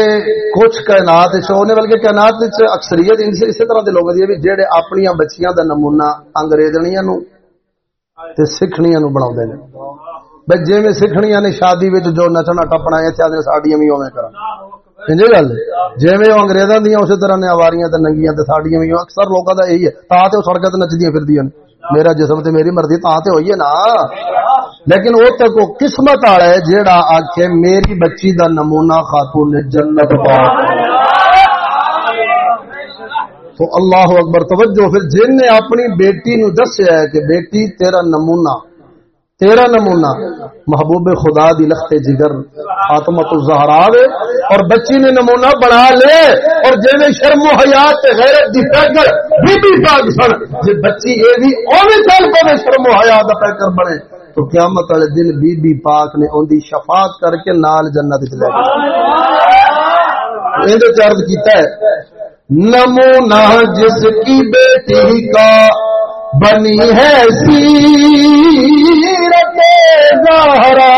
کچھ کائنات ہونے بلکہ کائنات اکثریت اسی طرح کے لوگ بھی جہے اپنی بچیاں دا نمونہ انگریزنیاں نو تے سکھنیاں نو بنا دے بھائی جی میں سکھنیاں نے شادی وچ جو نچنا ٹپنا ہے چاہتے ساڈیاں بھی اویں کرن۔ سمجھے گل؟ جی میں انگریزاں دیاں اسی طرح نے اواریاں تے ننگیاں تے ساڈیاں بھی اکثر لوکاں دا یہی ہے۔ تا تے او سڑکاں تے نچدیاں پھردیاں نے۔ میرا جسم تے میری مرضی تا تے ہوئی ہے نا۔ لیکن وہ تک وہ قسمت والا ہے، جیڑا آخے میری بچی دا نمونہ خاتون جنت پا تو اللہ اکبر توجہ پھر جن نے اپنی بیٹی نو دسیا ہے کہ بیٹی تیرا نمونہ تیرا نمونہ محبوب خدا دی لخت جگر خاتمت الزہرا دے اور بچی نے نمونہ بنا لے اور جے شرم و حیات غیرت دی پیکر بی بی پاک سن۔ جے بچی اے بھی اوے چل پے شرم و حیات دا پیکر بنے تو قیامت والے دن بی بی پاک نے ان دی شفاعت کر کے نال جنت وچ لے گئے۔ چرد کیتا ہے نمونہ جس کی بیٹی کا بنی ہے سیرت زہرا۔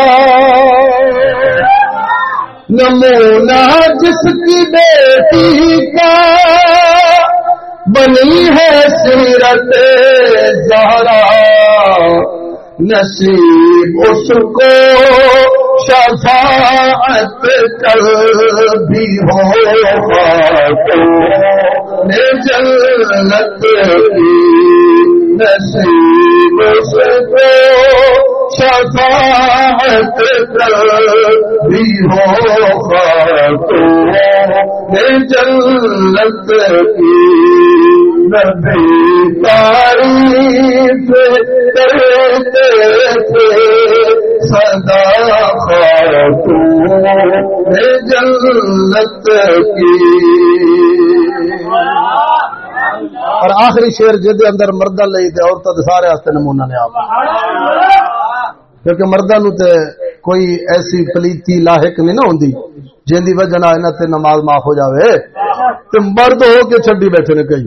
نمونہ جس کی بیٹی کا بنی ہے سیرت زہرا۔ نصیب اس کو شفاعت کر بھی ہو جنت کی نصیب اس کو شفاعت کر بھی ہو جنت کی نبی تعریف کرتے تھے سدا خاتون جنت کی اور آخری شیر جہد اندر مردہ لئی تے عورتوں کے سارے واسطے نمونہ نے آپ کیونکہ مردہ نو تے کوئی ایسی پلیتی لاحق نہیں نہ ہوندی جن دی وجہ نہ تے نماز معاف ہو جاوے۔ تے مرد ہو کے چھڈی بیٹھے نے کئی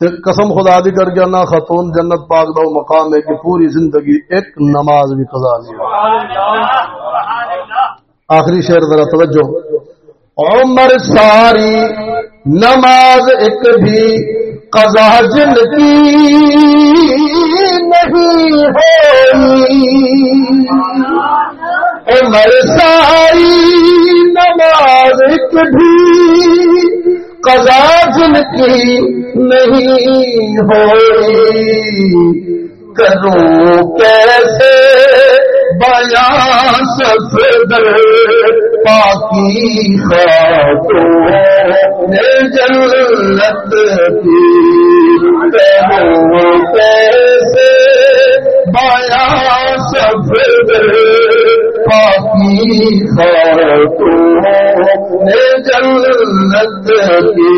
قسم خدا دی کر کے نہ خاتون جنت پاک دا مقام ہے کہ پوری زندگی ایک نماز بھی قضا نہیں آخری شعر ذرا توجہ۔ عمر ساری نماز ایک بھی قضا جن کی نہیں ہوئی۔ عمر ساری نماز ایک بھی قضا جن کی نہیں ہوئی۔ کروں کیسے بیا سفدر پاکی خاتون جنت کی کیسے بیا سفدر پاکی خاتون جنت کی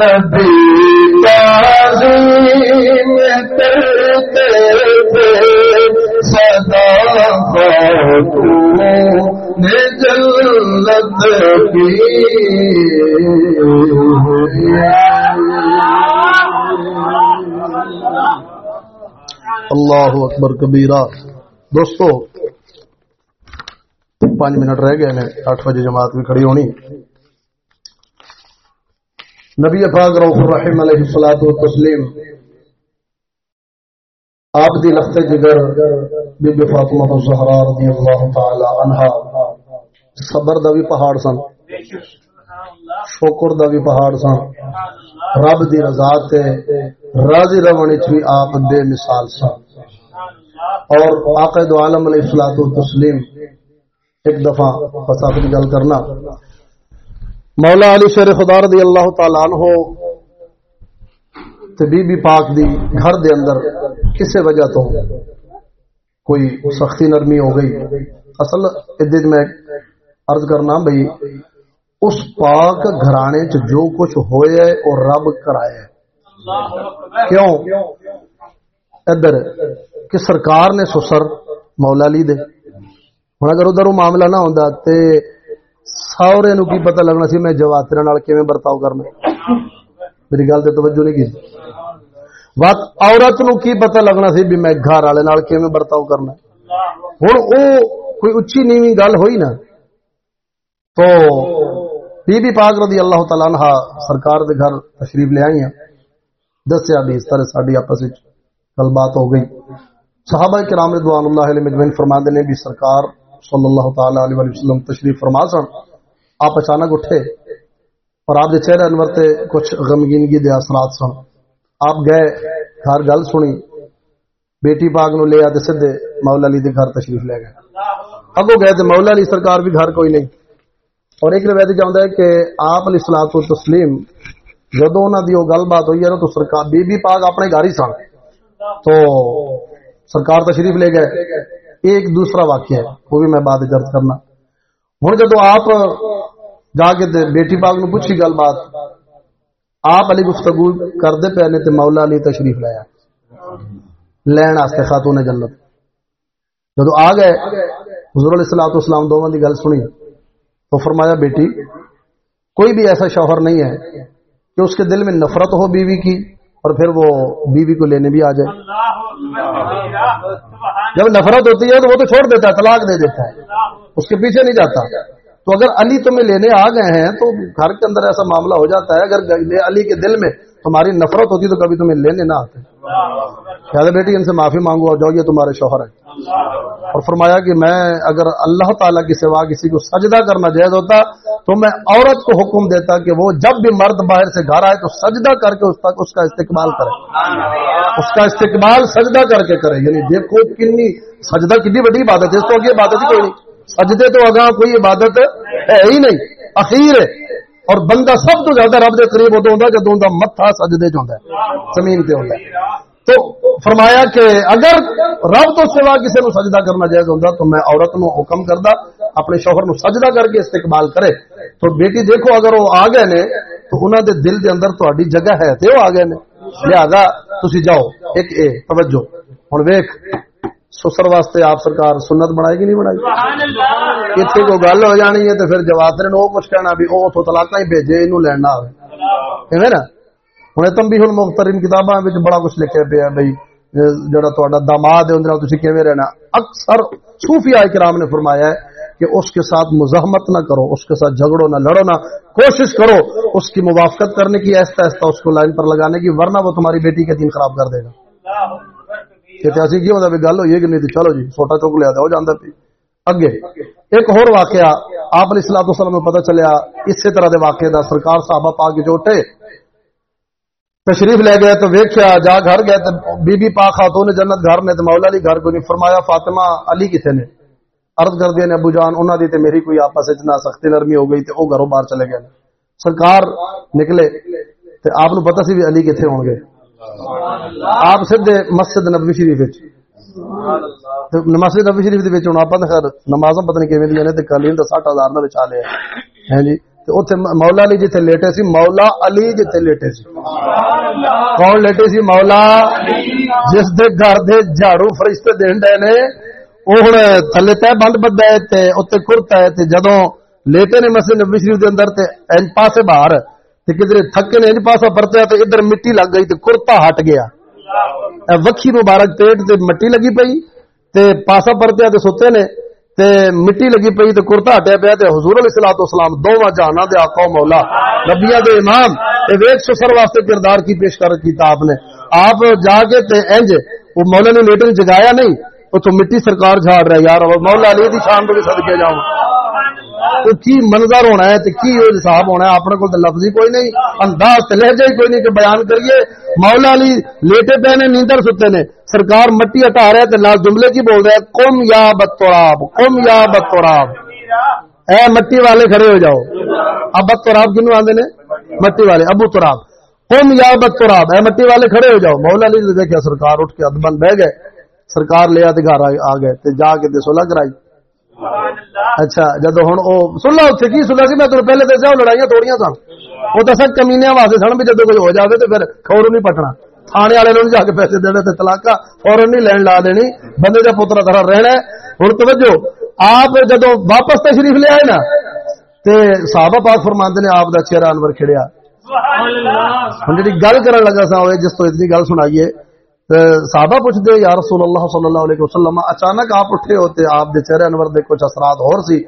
نبی تعظیم کرتے تھے سدا خاتون جلت کی اللہ اکبر کبیرہ۔ دوستو، پانچ منٹ رہ گئے ہیں آٹھ بجے جماعت بھی کھڑی ہونی۔ نبی پاک روح الرحیم علیہ الصلوۃ والتسلیم آپ دی لخت جگر بی بی فاطمہ الزہرا رضی اللہ تعالی عنہا۔ صبر دا بھی پہاڑ سن، شکر دا بھی پہاڑ سن۔ رب دی رضا تے راضی رہنے وچ بھی آپ بے مثال سن۔ اور آقا دو عالم علیہ الصلوۃ والتسلیم، ایک دفعہ فساد کی گل کرنا۔ مولا علی شیر خدا رضی اللہ تعالی عنہ تے بی بی پاک دی گھر دے اندر کسے وجہ تو کوئی سختی نرمی ہو گئی۔ اصل ادھر میں عرض کرنا بھئی اس پاک گھرانے چ جو کچھ ہوئے ہے اور رب کرائے کیوں؟ ادھر کہ سرکار نے سسر مولا علی دے۔ ہن اگر ادھر وہ معاملہ نہ ہوندا تے سورے نو کی پتہ لگنا سی میں جواتر نال کیویں برتاؤ کرنا۔ میری گل تے توجہ نہیں کی۔ وقت عورت نو کی پتہ لگنا سی بھی میں گھر والے نال کیویں برتاؤ کرنا ہن او کوئی اچھی نیوی گل ہوئی نا تو بی بی پاک رضی اللہ تعالی عنہ سرکار دے گھر تشریف لے آئی ہیں دسیا بھی اس طرح ساڈی آپس وچ گل بات ہو گئی صحابہ کرام رضوان اللہ علیہ مجمعین فرماندے نے بھی سرکار صلی اللہ تعالی علیہ وسلم تشریف فرما سن آپ اچانک اٹھے اور آپ چہرے انور تے کچھ غمگینگی دے اثرات سن آپ گئے گھر گل سنی بیٹی پاک نو لے آتے سدھے مولا علی دے گھر تشریف لے گئے اگو گئے تے مولا علی سرکار بھی گھر کوئی نہیں اور ایک روایت چاہتا ہے کہ آپ علیہ السلام کو تسلیم جدو انہوں دی وہ گل بات ہوئی ہے تو سرکار بی بی پاک اپنے گھر ہی سن تو سرکار تشریف لے گئے ایک دوسرا واقعہ ہے وہ بھی میں بات درد کرنا ہوں جدو آپ جا کے بیٹی پاک نو پوچھی گل بات آپ علی گفتگو کرتے پے نے مولا علی تشریف لایا لین واسطے خاتون جنت۔ جدو آ گئے، حضور علیہ السلام اسلام دونوں کی گل سنی۔ تو فرمایا، بیٹی، کوئی بھی ایسا شوہر نہیں ہے کہ اس کے دل میں نفرت ہو بیوی کی اور پھر وہ بیوی کو لینے بھی آ جائے۔ جب نفرت ہوتی ہے تو وہ تو چھوڑ دیتا ہے، طلاق دے دیتا ہے۔ اس کے پیچھے نہیں جاتا۔ تو اگر علی تمہیں لینے آ گئے ہیں تو گھر کے اندر ایسا معاملہ ہو جاتا ہے، اگر علی کے دل میں تمہاری نفرت ہوتی تو کبھی تمہیں لینے نہ آتے۔ خیال بیٹی، ان سے معافی مانگو اور جاؤ، یہ تمہارے شوہر ہے اور فرمایا کہ میں اگر اللہ تعالیٰ کی سوا کسی کو سجدہ کرنا جائز ہوتا تو میں عورت کو حکم دیتا کہ وہ جب بھی مرد باہر سے گھر آئے تو سجدہ کر کے اس تک اس کا استقبال کرے۔ اس کا استقبال سجدہ کر کے کرے۔ یعنی دیکھو کنی سجدہ کتنی بڑی عبادت ہے، اس کو عبادت ہی کوئی نہیں۔ سجدے تو اگاں کوئی عبادت ہے ہی نہیں، اخیر ہے۔ اور بندہ سب تو زیادہ رب کے قریب ادو ہوں جدو ان متھا سجدے چ ہے، زمین پہ ہوتا ہے۔ تو فرمایا کہ اگر رب تو سوا کسی نو سجدہ کرنا جائز ہوتا تو میں عورت نو حکم کردا اپنے شوہر نو سجدہ کر کے استقبال کرے۔ تو بیٹی دیکھو اگر وہ آ گئے نے تو انہوں دے دل دے اندر تہاڈی جگہ ہے تے وہ آ گئے نے۔ لہذا تسی جاؤ، ایک اے، توجہ۔ ہن ویکھ سسر واسطے آپ سرکار سنت بنائے گی نہیں بنائی؟ اتنے کو گل ہو جانی ہے تو پھر جواتر نے وہ کچھ کہنا بھی وہ اتو تلاک ہی بھیجے یہ لینا آئے نا؟ ہوں تم بھی ہوں مخترین کتاباں بڑا کچھ لکھے پیا بھائی جڑا تا داماد ہے، اندر تھی کیویں رہنا؟ اکثر صوفی آئے کرام نے فرمایا ہے کہ اس کے ساتھ مزاحمت نہ کرو، اس کے ساتھ جھگڑو نہ، لڑو نہ، کوشش کرو اس کی موافقت کرنے کی، ایستا ایستا اس کو لائن پر لگانے کی، ورنہ وہ تمہاری بیٹی کے دین خراب کر دے گا۔ اتہاسی کی ہوتا گل ہوئی کہ نہیں چلو جی سوٹا چک لیا ہو جانا پی۔ اگے، ایک اور واقعہ آپ علیہ السلام وسلم میں پتہ چلیا، اسی طرح دے واقعے دا سرکار صحابہ پاک جو اٹھے، تشریف لے گئے تو ویکیا جا گھر گئے تو بی بی پاک خاتون جنت گھر نے تو مولا علی گھر کو نہیں، فرمایا فاطمہ علی کسے نے؟ عرض کر دیا نے، ابو جان انہوں دی تے میری کوئی آپس نہ سختی نرمی ہو گئی تے وہ گھروں باہر چلے گئے۔ سرکار نکلے تے آپ نو پتہ سی بھی علی کتنے ہون گے۔ آپ سیدھے مسجد نبوی شریف مسجد نبوی شریف دے وچ ہن خیر نمازاں پتہ نہیں کیویں دی نے تے قالین دا 60000 دے وچ آ لے ہیں جی اتنے مولا علی جتنے لیٹے سی مولا علی جتنے لیٹے سی۔ کون لیٹے سی؟ مولا جس دے گھر دے جھاڑو فرشتے دین ڈے نے ہوں تھلے تہ بند بدا ہے تے اتنے کرتا ہے۔ تے جدوں لیٹے نے مسجد نبی شریف دے اندر تے انج پاسے باہر تے کدھر تھکے نے پاسا پرتیا تے ادھر مٹی لگ گئی تے کرتا ہٹ گیا۔ وکھی مبارک پیٹ تے مٹی لگی پئی تے پاسا پرتیا تے ستے نے تے مٹی لگی پئی تے کرتا ہٹیا پیا تے حضور علیہ الصلوۃ والسلام دوواں جہاناں دے آقا مولا، نبیاں دے امام تے ویکھ سسر واسطے کردار کی پیش کر کیتا آپ نے۔ آپ جا کے تے انج، وہ مولا نے لیٹر جگایا نہیں او مٹی سرکار جھاڑ رہا یار مولا علی دی شان تو صدقے جاؤں۔ تو کی منظر ہونا ہے کی حساب ہونا ہے؟ اپنے کو لفظ ہی کوئی نہیں، انداز لہجہ ہی کوئی نہیں کہ بیان کریے۔ مولا علی لیٹے پے نے، نیندر ستے نے۔ سرکار مٹی ہٹا رہے تھے لال جملے کی بول رہے کم یا بتوراب کم یا بتوراب اے مٹی والے کھڑے ہو جاؤ۔ اب بتوراب کنو آدھے نے؟ مٹی والے، ابو تراب۔ کم یا بتوراب اے مٹی والے کھڑے ہو جاؤ۔ مولا علی نے دیکھا، سرکار اٹھ کے ادبن بہ گئے۔ سرکار لیا گھر آ گئے جا کے سولہ کرائی۔ اچھا جدو ہوں وہ سلا اتنے کی سلا سی؟ میں تمہیں پہلے دسیا وہ لڑائیاں توڑیاں سن۔ وہ تو سر کمینیا واسطے سن بھی جدو کوئی ہو جائے تو پھر خور نہیں پٹنا۔ تھانے والے نے جا کے پیسے دینے تے تلاکا فورن نہیں لین لا دینی۔ بندے کا پترا طرح رہنا ہوں توجہ، آپ جدو واپس تشریف لے آئے نا، تے صحابہ پاک فرماندے نے آپ دا چہرہ انور کھڑیا۔ ہوں جی گل کرن لگا سا جس تو اتنی گل سنائیے صحابہ پوچھ دے یا رسول اللہ صلی اللہ علیہ وسلم اچانک آپ اٹھے ہوتے آپ دے چہرے انور دے کچھ اثرات اور سی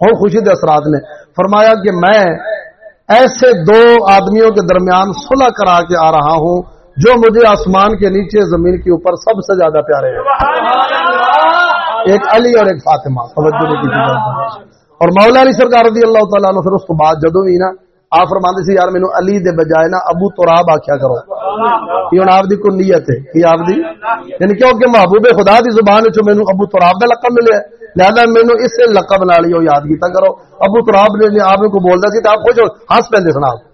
اور خوشی دے اثرات نے فرمایا کہ میں ایسے دو آدمیوں کے درمیان صلح کرا کے آ رہا ہوں جو مجھے آسمان کے نیچے زمین کے اوپر سب سے زیادہ پیارے ہیں۔ ایک علی اور ایک فاطمہ توجہ اور مولا علی سرکار رضی اللہ تعالیٰ پھر اس کو بعد جدو بھی نا آپ فرماندے سی، یار مینو علی دے بجائے نا ابو تراب آخیا کرو۔ یہ ہوں آپ دی کنیت ہے۔ یہ آپ دی؟ یعنی کیونکہ محبوب خدا دی زبان چ مینو ابو تراب کا لقب ملے لہذا مینو اس لقب نال ہی یاد کیتا کرو۔ ابو تراب نے جی آپ کو بولتا سی تو آپ خوش ہس پہ سنا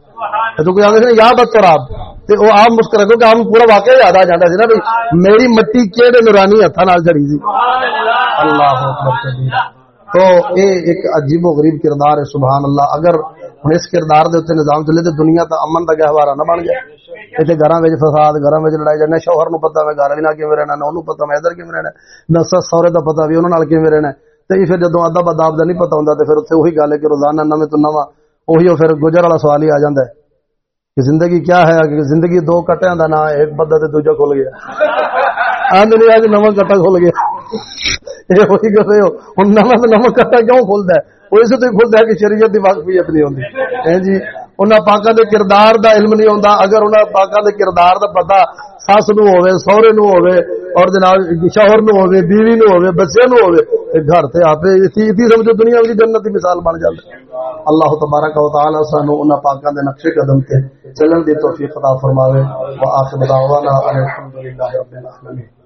تو کوئی آدھے یا بد تراب۔ تے وہ آپ مسکرا کیونکہ آپ پورا واقعہ یاد آ جاتا سی نا بھائی میری مٹی کہڑے نورانی ہاتھ نال جڑی سی۔ اللہ اکبر تو یہ ایک عجیب و غریب کردار ہے، سبحان اللہ۔ اگر ہوں اس کردار دے اتنے نظام چلے تو دنیا تو امن کا گہوارا نہ بن گیا۔ اتنے گھر فساد گھر لڑائی جانا شوہر نو پتا گھر بھی نہ کیون رہنا، نہ انہوں پتا میں ادھر کیون رہنا، نہ سس سورے کا پتا بھی انہوں کیون رہنا۔ تو یہ جی پھر جدو ادب اداب کا نہیں پتا ہوں تو پھر اتنے وہی گل ہے کہ روزانہ نویں تو نواں وہی پھر گجر والا سوال ہی آ جاتا ہے کہ زندگی کیا ہے؟ کہ زندگی دو کٹیا کا نام ایک بدا تو دوجا کھل گیا۔ آج نہیں آج نواں کٹا کھل گیا۔ یہ وہی کر رہے ہو ہوں نواں نواں کٹا کیوں کھلتا ہے؟ وہ اسے تو خود ہے کہ شریعت کی واقفیت نہیں ہوتی ہے جی انہوں پاکوں کے کردار دا علم نہیں ہوتا اگر انہوں پاکوں کے کردار دا پتا سس نو ہوے سہرے نو ہوے اور جناب شوہر نو ہوے بیوی نو ہوے بچے نو ہوے گھر تے آپ اسی سمجھو دنیا کی جنت کی مثال بن جاتی اللہ تبارک و تعالی سانو انہاں پاکاں دے نقشے قدم تے چلن دی توفیق عطا فرماوے واخر دعوانا الحمدللہ رب العالمین